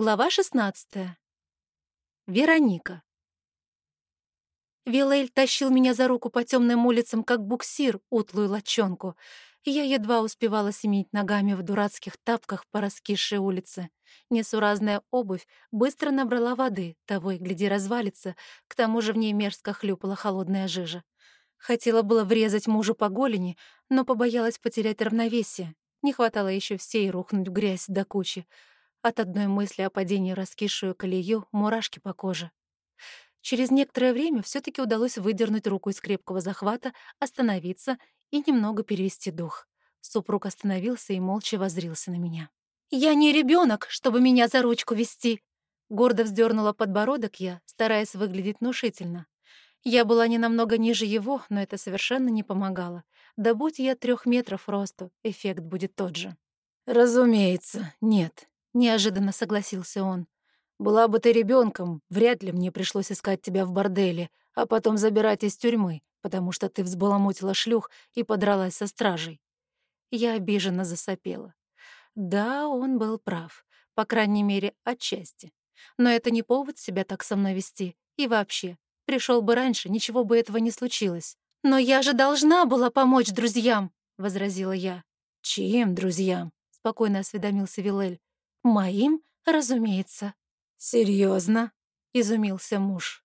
Глава 16. Вероника. Вилель тащил меня за руку по темным улицам, как буксир, утлую лочонку, я едва успевала семить ногами в дурацких тапках по раскисшей улице. Несуразная обувь быстро набрала воды, того и гляди развалится, к тому же в ней мерзко хлюпала холодная жижа. Хотела было врезать мужу по голени, но побоялась потерять равновесие. Не хватало еще всей рухнуть в грязь до кучи. От одной мысли о падении раскисшую колею мурашки по коже. Через некоторое время все таки удалось выдернуть руку из крепкого захвата, остановиться и немного перевести дух. Супруг остановился и молча воззрился на меня. «Я не ребенок, чтобы меня за ручку вести!» Гордо вздернула подбородок я, стараясь выглядеть внушительно. Я была не намного ниже его, но это совершенно не помогало. Да будь я трех метров росту, эффект будет тот же. «Разумеется, нет», Неожиданно согласился он. «Была бы ты ребенком, вряд ли мне пришлось искать тебя в борделе, а потом забирать из тюрьмы, потому что ты взбаламутила шлюх и подралась со стражей». Я обиженно засопела. Да, он был прав, по крайней мере, отчасти. Но это не повод себя так со мной вести. И вообще, пришел бы раньше, ничего бы этого не случилось. «Но я же должна была помочь друзьям», — возразила я. «Чьим друзьям?» — спокойно осведомился Вилель. «Моим, разумеется». Серьезно? изумился муж.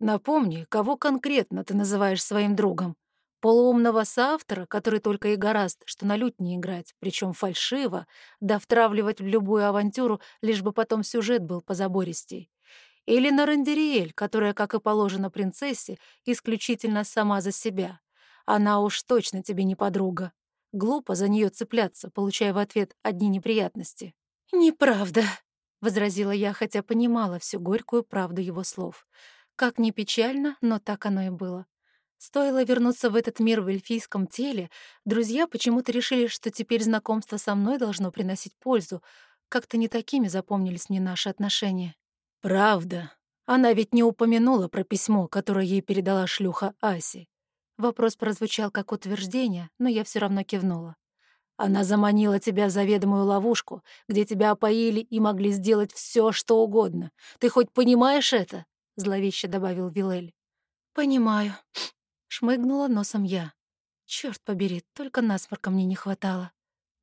«Напомни, кого конкретно ты называешь своим другом? Полуумного соавтора, который только и гораст, что на лють не играть, причем фальшиво, да втравливать в любую авантюру, лишь бы потом сюжет был позабористей. Или на Рандериэль, которая, как и положено принцессе, исключительно сама за себя. Она уж точно тебе не подруга. Глупо за нее цепляться, получая в ответ одни неприятности. «Неправда», — возразила я, хотя понимала всю горькую правду его слов. Как ни печально, но так оно и было. Стоило вернуться в этот мир в эльфийском теле, друзья почему-то решили, что теперь знакомство со мной должно приносить пользу. Как-то не такими запомнились мне наши отношения. «Правда. Она ведь не упомянула про письмо, которое ей передала шлюха Аси». Вопрос прозвучал как утверждение, но я все равно кивнула. Она заманила тебя в заведомую ловушку, где тебя опоили и могли сделать все, что угодно. Ты хоть понимаешь это?» — зловеще добавил Вилель. «Понимаю», — шмыгнула носом я. Черт побери, только насморка мне не хватало.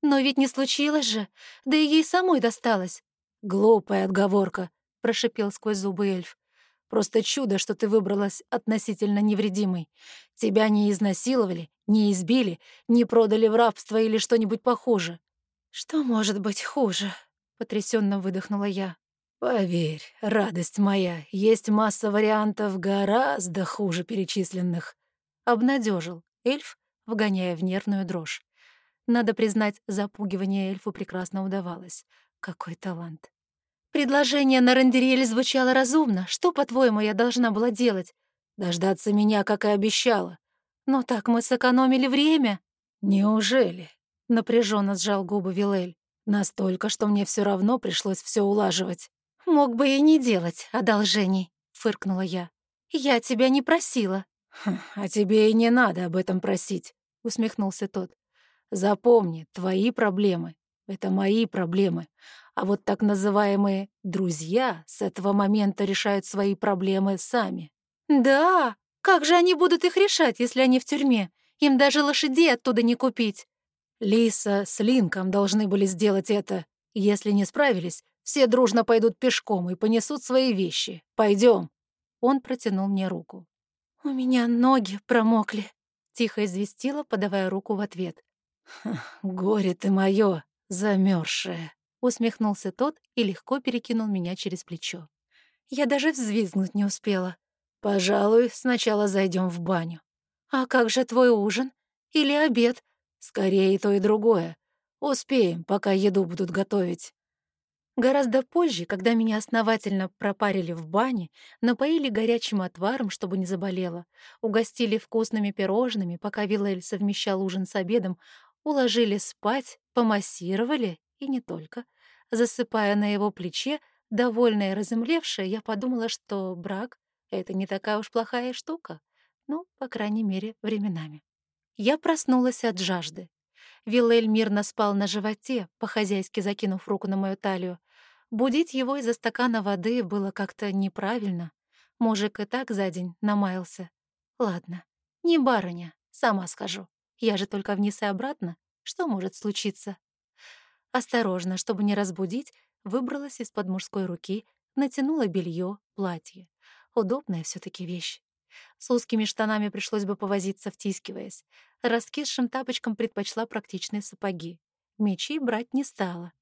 Но ведь не случилось же, да и ей самой досталось. «Глупая отговорка», — прошипел сквозь зубы эльф. Просто чудо, что ты выбралась относительно невредимой. Тебя не изнасиловали, не избили, не продали в рабство или что-нибудь похуже». «Что может быть хуже?» — потрясенно выдохнула я. «Поверь, радость моя, есть масса вариантов гораздо хуже перечисленных», — обнадежил эльф, вгоняя в нервную дрожь. Надо признать, запугивание эльфу прекрасно удавалось. Какой талант. Предложение на Рандериэль звучало разумно. Что, по-твоему, я должна была делать? Дождаться меня, как и обещала. Но так мы сэкономили время. Неужели? Напряженно сжал губы Вилель. Настолько, что мне все равно пришлось все улаживать. Мог бы и не делать одолжений, фыркнула я. Я тебя не просила. Хм, а тебе и не надо об этом просить, усмехнулся тот. Запомни, твои проблемы — это мои проблемы, а вот так называемые «друзья» с этого момента решают свои проблемы сами. «Да, как же они будут их решать, если они в тюрьме? Им даже лошадей оттуда не купить». Лиса с Линком должны были сделать это. Если не справились, все дружно пойдут пешком и понесут свои вещи. Пойдем. Он протянул мне руку. «У меня ноги промокли», — тихо известила, подавая руку в ответ. «Горе ты моё, замерзшее. Усмехнулся тот и легко перекинул меня через плечо. Я даже взвизгнуть не успела. «Пожалуй, сначала зайдем в баню». «А как же твой ужин? Или обед?» «Скорее то и другое. Успеем, пока еду будут готовить». Гораздо позже, когда меня основательно пропарили в бане, напоили горячим отваром, чтобы не заболела, угостили вкусными пирожными, пока Вилель совмещал ужин с обедом, уложили спать, помассировали и не только. Засыпая на его плече, довольная и разомлевшая, я подумала, что брак — это не такая уж плохая штука. Ну, по крайней мере, временами. Я проснулась от жажды. Вилель мирно спал на животе, по-хозяйски закинув руку на мою талию. Будить его из-за стакана воды было как-то неправильно. Мужик и так за день намаялся. Ладно, не барыня, сама скажу. Я же только вниз и обратно. Что может случиться? Осторожно, чтобы не разбудить, выбралась из-под мужской руки, натянула белье, платье. Удобная все таки вещь. С узкими штанами пришлось бы повозиться, втискиваясь. Раскисшим тапочкам предпочла практичные сапоги. Мечи брать не стала.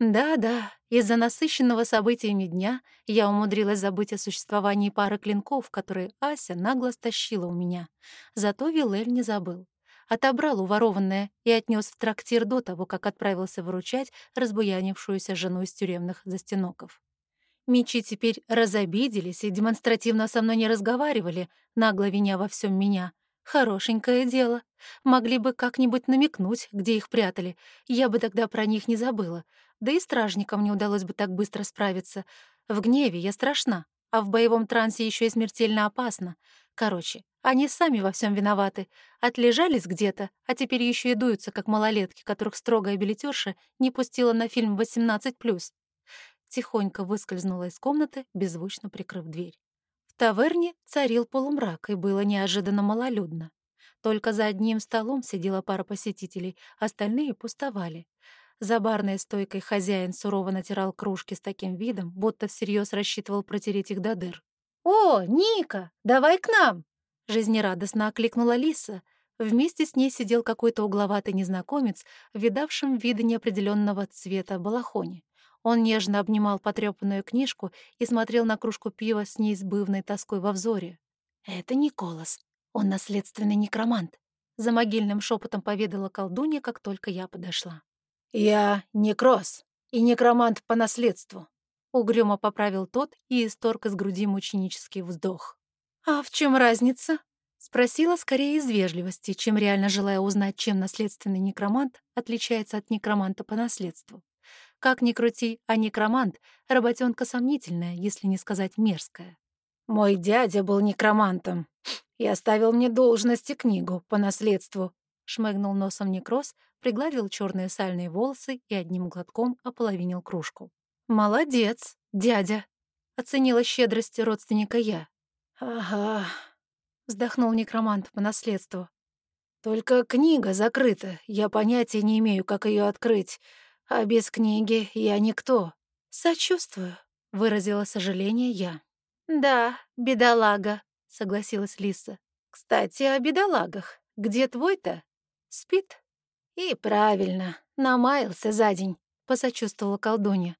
Да-да, из-за насыщенного событиями дня я умудрилась забыть о существовании пары клинков, которые Ася нагло стащила у меня. Зато Вилель не забыл. Отобрал уворованное и отнес в трактир до того, как отправился выручать разбуянившуюся жену из тюремных застеноков. Мечи теперь разобиделись и демонстративно со мной не разговаривали, нагло виня во всем меня. Хорошенькое дело. Могли бы как-нибудь намекнуть, где их прятали. Я бы тогда про них не забыла. Да и стражникам не удалось бы так быстро справиться. В гневе я страшна, а в боевом трансе еще и смертельно опасно. Короче, они сами во всем виноваты. Отлежались где-то, а теперь еще и дуются, как малолетки, которых строгая билетерша не пустила на фильм 18+ тихонько выскользнула из комнаты, беззвучно прикрыв дверь. В таверне царил полумрак, и было неожиданно малолюдно. Только за одним столом сидела пара посетителей, остальные пустовали. За барной стойкой хозяин сурово натирал кружки с таким видом, будто всерьез рассчитывал протереть их до дыр. «О, Ника, давай к нам!» — жизнерадостно окликнула Лиса. Вместе с ней сидел какой-то угловатый незнакомец, видавшим виды неопределенного цвета балахоне. Он нежно обнимал потрёпанную книжку и смотрел на кружку пива с неизбывной тоской во взоре. «Это Николас. Он наследственный некромант», — за могильным шепотом поведала колдунья, как только я подошла. «Я некрос и некромант по наследству», — угрюмо поправил тот и исторг из груди мученический вздох. «А в чем разница?» Спросила скорее из вежливости, чем реально желая узнать, чем наследственный некромант отличается от некроманта по наследству. Как ни крути, а некромант — работенка сомнительная, если не сказать мерзкая. «Мой дядя был некромантом и оставил мне должность и книгу по наследству», — шмыгнул носом некроз, пригладил черные сальные волосы и одним глотком ополовинил кружку. «Молодец, дядя!» — оценила щедрость родственника я. «Ага», — вздохнул некромант по наследству. «Только книга закрыта, я понятия не имею, как ее открыть а без книги я никто. Сочувствую, выразила сожаление я. Да, бедолага, согласилась Лиса. Кстати, о бедолагах. Где твой-то? Спит? И правильно, намаялся за день, посочувствовала колдунья.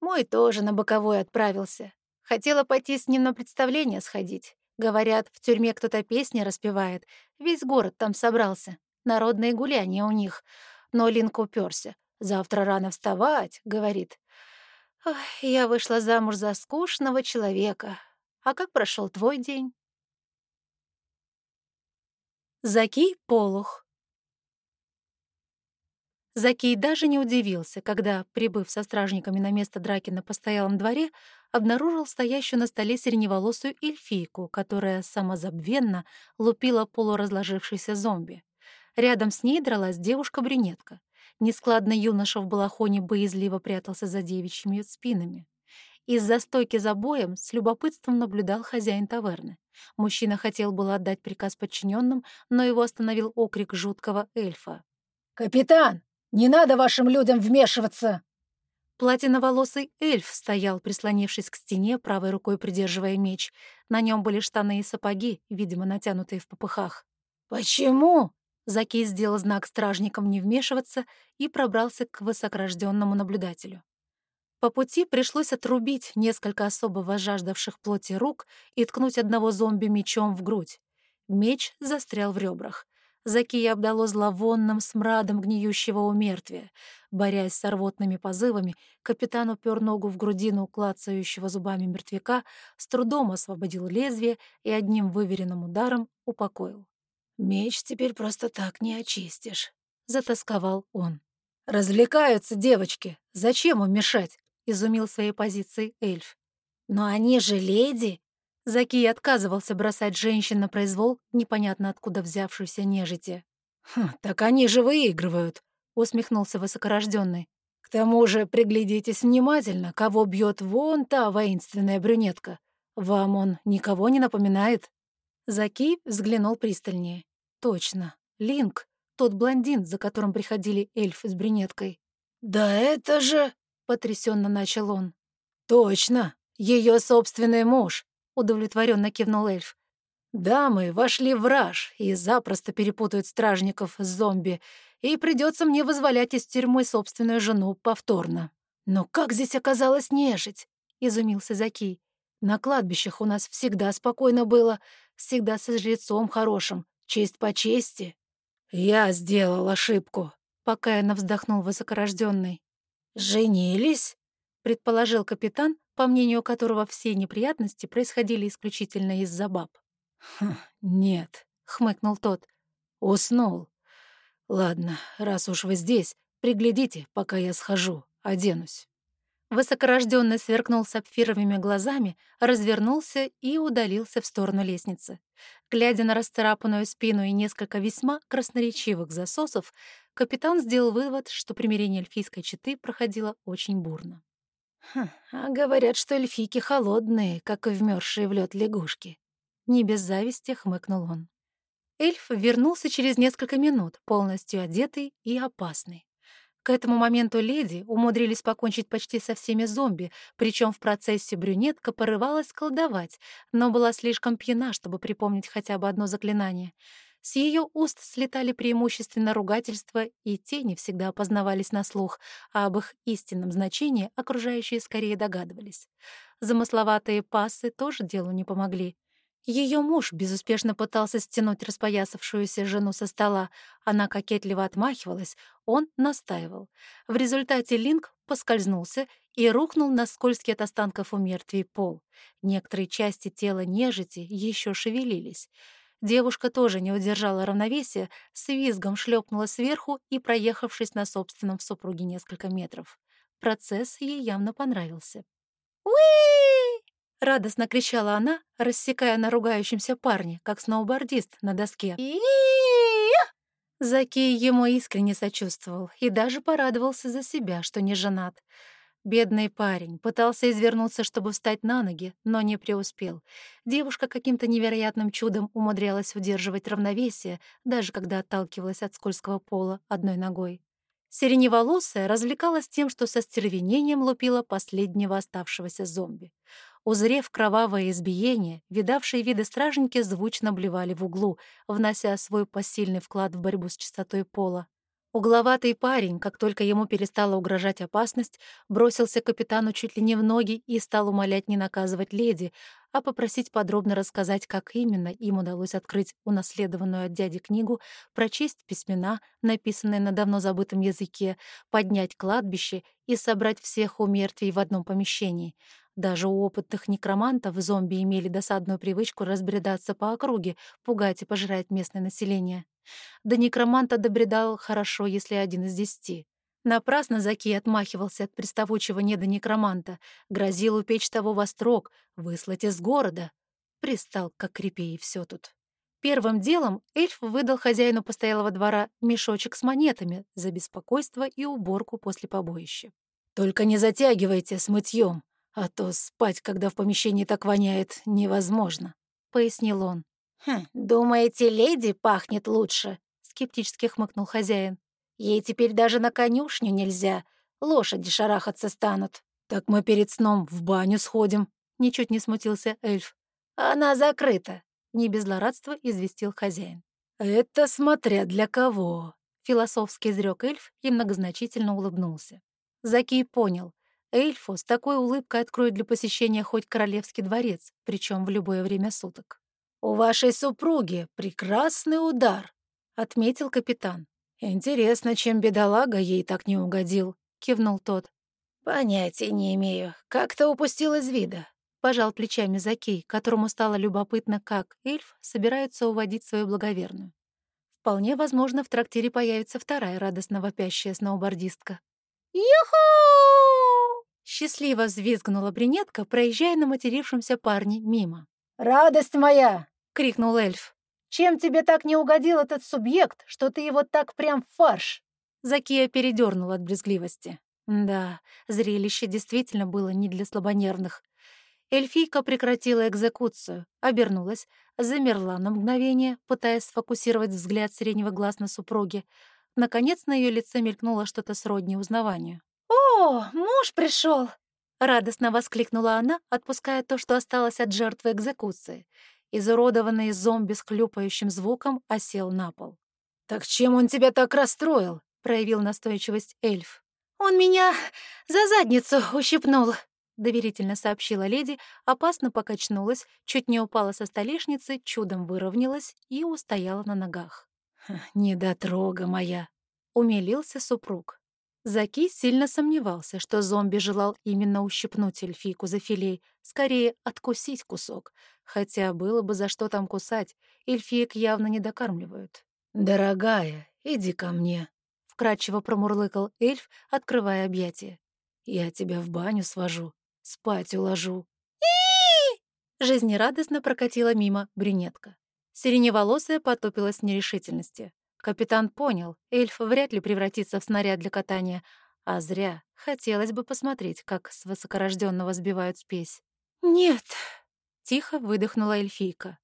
Мой тоже на боковой отправился. Хотела пойти с ним на представление сходить. Говорят, в тюрьме кто-то песни распевает. Весь город там собрался. Народные гуляния у них. Но Линка уперся. Завтра рано вставать, — говорит. Ой, я вышла замуж за скучного человека. А как прошел твой день? Заки Полух Закий даже не удивился, когда, прибыв со стражниками на место драки на постоялом дворе, обнаружил стоящую на столе сиреневолосую эльфийку, которая самозабвенно лупила полуразложившийся зомби. Рядом с ней дралась девушка-брюнетка. Нескладный юноша в балахоне боязливо прятался за девичьими спинами. Из-за стойки за боем с любопытством наблюдал хозяин таверны. Мужчина хотел было отдать приказ подчиненным, но его остановил окрик жуткого эльфа. «Капитан, не надо вашим людям вмешиваться!» Платиноволосый эльф стоял, прислонившись к стене, правой рукой придерживая меч. На нем были штаны и сапоги, видимо, натянутые в попыхах. «Почему?» Закей сделал знак стражникам не вмешиваться и пробрался к высокорожденному наблюдателю. По пути пришлось отрубить несколько особо возжаждавших плоти рук и ткнуть одного зомби мечом в грудь. Меч застрял в ребрах. Закия обдало зловонным смрадом гниющего умертвия. Борясь с рвотными позывами, капитан упер ногу в грудину клацающего зубами мертвяка, с трудом освободил лезвие и одним выверенным ударом упокоил. «Меч теперь просто так не очистишь», — затасковал он. «Развлекаются девочки. Зачем им мешать?» — изумил своей позицией эльф. «Но они же леди!» Заки отказывался бросать женщин на произвол, непонятно откуда взявшуюся нежити. «Хм, так они же выигрывают», — усмехнулся высокорожденный. К тому же приглядитесь внимательно, кого бьет вон та воинственная брюнетка. Вам он никого не напоминает?» Заки взглянул пристальнее. «Точно. Линк, тот блондин, за которым приходили эльф с брюнеткой». «Да это же...» — потрясенно начал он. «Точно. Ее собственный муж», — удовлетворенно кивнул эльф. «Дамы вошли в раж и запросто перепутают стражников с зомби, и придется мне вызволять из тюрьмы собственную жену повторно». «Но как здесь оказалось нежить?» — изумился Заки. «На кладбищах у нас всегда спокойно было, всегда со жрецом хорошим, честь по чести». «Я сделал ошибку», — покаянно вздохнул высокорожденный. «Женились?» — предположил капитан, по мнению которого все неприятности происходили исключительно из-за баб. «Хм, «Нет», — хмыкнул тот. «Уснул. Ладно, раз уж вы здесь, приглядите, пока я схожу, оденусь». Высокорожденный сверкнул сапфировыми глазами, развернулся и удалился в сторону лестницы. Глядя на расцарапанную спину и несколько весьма красноречивых засосов, капитан сделал вывод, что примирение эльфийской четы проходило очень бурно. А говорят, что эльфийки холодные, как и вмёрзшие в лед лягушки. Не без зависти хмыкнул он. Эльф вернулся через несколько минут, полностью одетый и опасный. К этому моменту леди умудрились покончить почти со всеми зомби, причем в процессе брюнетка порывалась колдовать, но была слишком пьяна, чтобы припомнить хотя бы одно заклинание. С ее уст слетали преимущественно ругательства, и те не всегда опознавались на слух, а об их истинном значении окружающие скорее догадывались. Замысловатые пассы тоже делу не помогли. Ее муж безуспешно пытался стянуть распоясавшуюся жену со стола. Она кокетливо отмахивалась, он настаивал. В результате Линк поскользнулся и рухнул на скользкий от останков у мертвей пол. Некоторые части тела нежити еще шевелились. Девушка тоже не удержала равновесия, с визгом шлепнула сверху и, проехавшись на собственном супруге несколько метров. Процесс ей явно понравился. «Уи!» — радостно кричала она, рассекая на ругающемся парне, как сноубордист на доске. и Заки ему искренне сочувствовал и даже порадовался за себя, что не женат. Бедный парень пытался извернуться, чтобы встать на ноги, но не преуспел. Девушка каким-то невероятным чудом умудрялась удерживать равновесие, даже когда отталкивалась от скользкого пола одной ногой. Сиреневолосая развлекалась тем, что со стервенением лупила последнего оставшегося зомби. Узрев кровавое избиение, видавшие виды стражники звучно блевали в углу, внося свой посильный вклад в борьбу с чистотой пола. Угловатый парень, как только ему перестала угрожать опасность, бросился капитану чуть ли не в ноги и стал умолять не наказывать леди, а попросить подробно рассказать, как именно им удалось открыть унаследованную от дяди книгу, прочесть письмена, написанные на давно забытом языке, поднять кладбище и собрать всех у в одном помещении. Даже у опытных некромантов зомби имели досадную привычку разбредаться по округе, пугать и пожирать местное население. До некроманта добредал хорошо, если один из десяти. Напрасно Заки отмахивался от приставучего недонекроманта, грозил упечь того во строк, выслать из города. Пристал, как крепей, и все тут. Первым делом эльф выдал хозяину постоялого двора мешочек с монетами за беспокойство и уборку после побоища. «Только не затягивайте с мытьем, а то спать, когда в помещении так воняет, невозможно», — пояснил он. «Хм, думаете, леди пахнет лучше?» — скептически хмыкнул хозяин. «Ей теперь даже на конюшню нельзя. Лошади шарахаться станут». «Так мы перед сном в баню сходим», — ничуть не смутился эльф. «Она закрыта», — не без злорадства известил хозяин. «Это смотря для кого», — философски изрек эльф и многозначительно улыбнулся. Закий понял. Эльфу с такой улыбкой откроют для посещения хоть королевский дворец, причем в любое время суток. «У вашей супруги прекрасный удар», — отметил капитан. «Интересно, чем бедолага ей так не угодил», — кивнул тот. «Понятия не имею. Как-то упустил из вида», — пожал плечами Закей, которому стало любопытно, как эльф собирается уводить свою благоверную. Вполне возможно, в трактире появится вторая радостно вопящая сноубордистка. «Юху!» Счастливо взвизгнула брюнетка, проезжая на матерившемся парне мимо. «Радость моя!» — крикнул эльф. «Чем тебе так не угодил этот субъект, что ты его так прям фарш?» Закия передернула от брезгливости. Да, зрелище действительно было не для слабонервных. Эльфийка прекратила экзекуцию, обернулась, замерла на мгновение, пытаясь сфокусировать взгляд среднего глаз на супруге. Наконец на ее лице мелькнуло что-то сродни узнаванию. «О, муж пришел! Радостно воскликнула она, отпуская то, что осталось от жертвы экзекуции. Изуродованный зомби с хлюпающим звуком осел на пол. «Так чем он тебя так расстроил?» — проявил настойчивость эльф. «Он меня за задницу ущипнул», — доверительно сообщила леди, опасно покачнулась, чуть не упала со столешницы, чудом выровнялась и устояла на ногах. «Недотрога моя», — умилился супруг. Заки сильно сомневался, что зомби желал именно ущипнуть эльфийку за филей, скорее откусить кусок, хотя было бы за что там кусать, эльфиек явно не докармливают. «Дорогая, иди ко мне», — вкрадчиво промурлыкал эльф, открывая объятия. «Я тебя в баню свожу, спать уложу». Жизнерадостно прокатила мимо брюнетка. Сиреневолосая потопилась в нерешительности. Капитан понял, эльф вряд ли превратится в снаряд для катания, а зря. Хотелось бы посмотреть, как с высокорожденного сбивают спесь. «Нет», — тихо выдохнула эльфийка.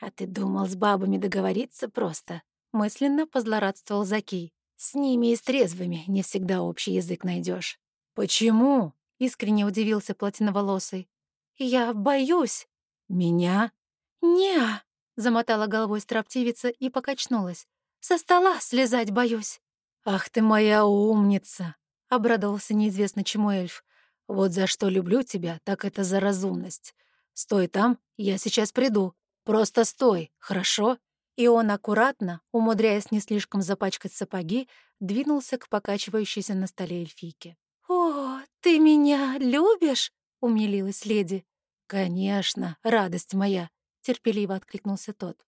«А ты думал с бабами договориться просто?» — мысленно позлорадствовал Заки. «С ними и с трезвыми не всегда общий язык найдешь. «Почему?» — искренне удивился платиноволосый. «Я боюсь». «Меня?» «Не», — замотала головой строптивица и покачнулась. Со стола слезать боюсь». «Ах ты моя умница!» — обрадовался неизвестно чему эльф. «Вот за что люблю тебя, так это за разумность. Стой там, я сейчас приду. Просто стой, хорошо?» И он аккуратно, умудряясь не слишком запачкать сапоги, двинулся к покачивающейся на столе эльфийке. «О, ты меня любишь?» — умилилась леди. «Конечно, радость моя!» — терпеливо откликнулся тот.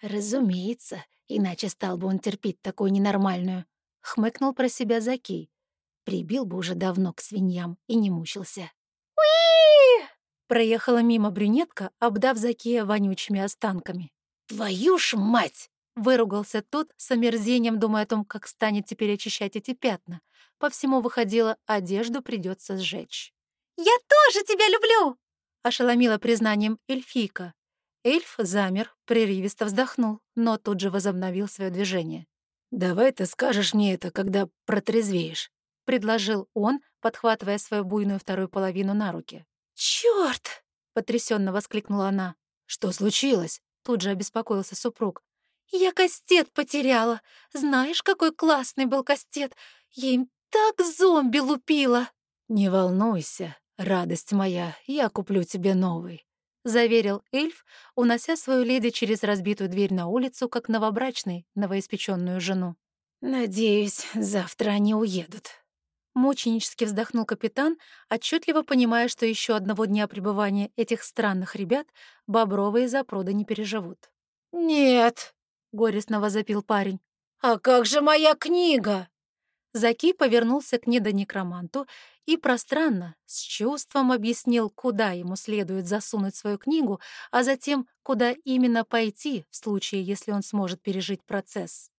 «Разумеется, иначе стал бы он терпеть такую ненормальную», — хмыкнул про себя Заки. Прибил бы уже давно к свиньям и не мучился. «Уи!» Проехала мимо брюнетка, обдав Закия вонючими останками. «Твою ж мать!» — выругался тот с омерзением, думая о том, как станет теперь очищать эти пятна. По всему выходило, одежду придется сжечь. «Я тоже тебя люблю!» — ошеломила признанием эльфийка. Эльф замер, прерывисто вздохнул, но тут же возобновил свое движение. «Давай ты скажешь мне это, когда протрезвеешь», — предложил он, подхватывая свою буйную вторую половину на руки. «Чёрт!» — потрясенно воскликнула она. «Что случилось?» — тут же обеспокоился супруг. «Я кастет потеряла. Знаешь, какой классный был кастет? Я им так зомби лупила!» «Не волнуйся, радость моя, я куплю тебе новый. — заверил эльф, унося свою леди через разбитую дверь на улицу, как новобрачный, новоиспеченную жену. «Надеюсь, завтра они уедут». Мученически вздохнул капитан, отчетливо понимая, что еще одного дня пребывания этих странных ребят бобровые запроды не переживут. «Нет», — горестно возопил парень. «А как же моя книга?» Заки повернулся к недонекроманту и пространно, с чувством объяснил, куда ему следует засунуть свою книгу, а затем, куда именно пойти в случае, если он сможет пережить процесс.